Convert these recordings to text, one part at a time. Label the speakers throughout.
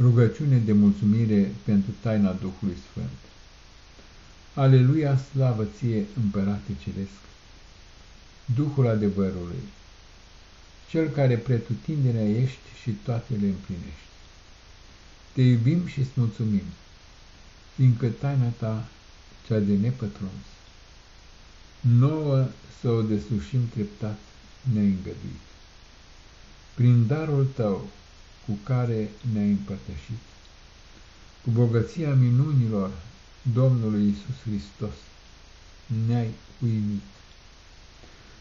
Speaker 1: Rugăciune de mulțumire pentru taina Duhului Sfânt. Aleluia, slavă ție, Împărate Ceresc, Duhul adevărului, Cel care pretutindenea ești și toate le împlinești. Te iubim și îți mulțumim, fiindcă taina ta, cea de nepătruns, nouă să o deslușim treptat neîngăduit. Prin darul tău, cu care ne-ai împărtășit, cu bogăția minunilor Domnului Isus Hristos, ne-ai uimit.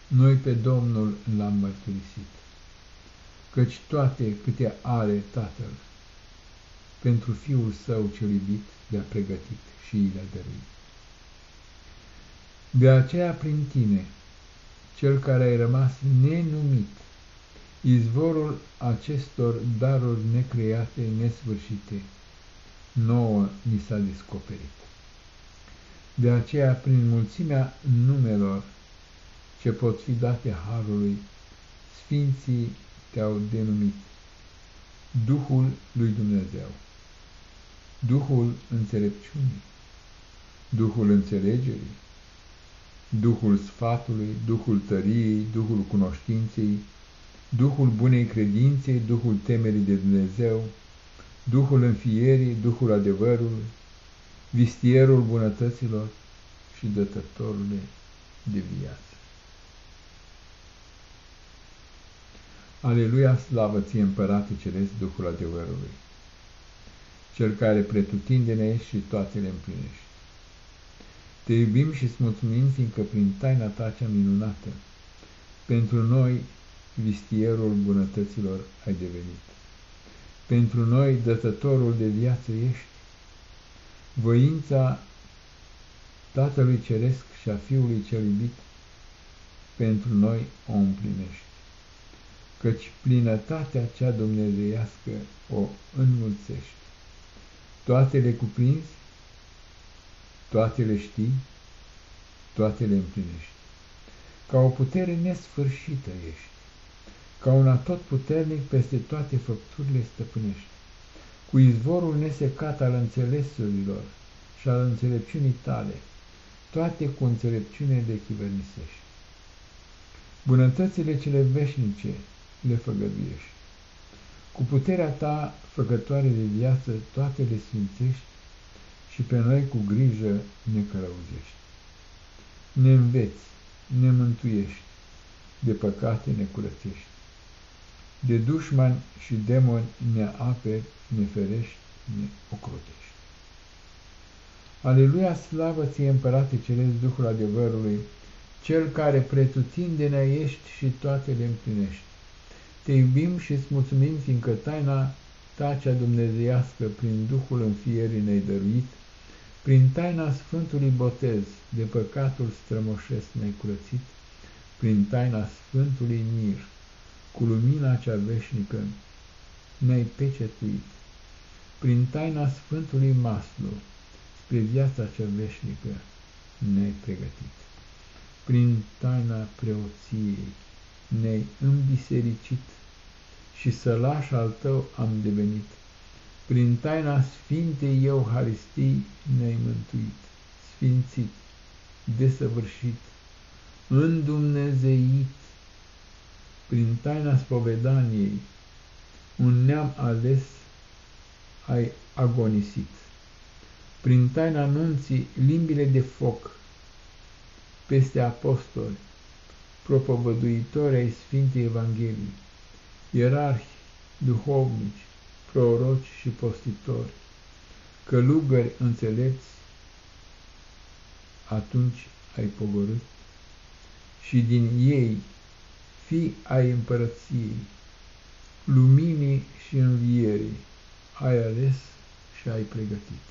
Speaker 1: Noi pe Domnul l-am mărturisit, căci toate câte are Tatăl, pentru Fiul Său cel iubit le-a pregătit și i le-a dăruit. De aceea prin tine, cel care ai rămas nenumit, Izvorul acestor daruri necreate, nesfârșite, nouă ni s-a descoperit. De aceea, prin mulțimea numelor ce pot fi date Harului, Sfinții te-au denumit Duhul lui Dumnezeu, Duhul înțelepciunii, Duhul înțelegerii, Duhul sfatului, Duhul tăriei, Duhul cunoștinței, Duhul bunei credințe, Duhul temerii de Dumnezeu, Duhul înfierii, Duhul adevărului, vistierul bunătăților și dătătorul de viață. Aleluia, slavă ție, Împărate Ceresc, Duhul adevărului, Cel care pretutindene și toate le împlinești. Te iubim și îți mulțumim, fiindcă prin taina ta cea minunată, pentru noi vistierul bunătăților ai devenit. Pentru noi dătătorul de viață ești. Voința Tatălui Ceresc și a Fiului cel iubit pentru noi o împlinești. Căci plinătatea cea dumnezeiască o înmulțești. Toate le cuprinzi, toate le știi, toate le împlinești. Ca o putere nesfârșită ești ca un atot puternic peste toate făpturile stăpânești, cu izvorul nesecat al înțelesurilor și al înțelepciunii tale, toate cu înțelepciune de chivernisești. Bunătățile cele veșnice le făgăduiești. Cu puterea ta, făcătoare de viață, toate le sfințești și pe noi cu grijă ne cărăuzești. Ne înveți, ne mântuiești, de păcate ne curățești de dușmani și demoni ne aperi, ne ferești, ne ocrotești. Aleluia, slavă ție, Împărate Ceresc, Duhul adevărului, Cel care pretutindenea ești și toate le împlinești. Te iubim și îți mulțumim, fiindcă taina ta cea dumnezeiască prin Duhul înfierii ne-ai dăruit, prin taina Sfântului Botez de păcatul strămoșesc ne-ai curățit, prin taina Sfântului Mir cu lumina cea veșnică ne-ai pecetuit. Prin taina Sfântului Maslu, spre viața cea veșnică, ne-ai pregătit. Prin taina preoției ne-ai îmbisericit și sălaș al tău am devenit. Prin taina Sfintei Euharistii ne-ai mântuit, sfințit, desăvârșit, îndumnezeit, prin taina spovedaniei, un neam ales ai agonisit. Prin taina anunții, limbile de foc, peste apostoli, propovăduitori ai Sfintei Evangheliei, ierarhi, duhovnici, proroci și postitori, călugări înțelepți, atunci ai pogorât și din ei fi ai împărăției, luminii și învierii, ai ales și ai pregătit.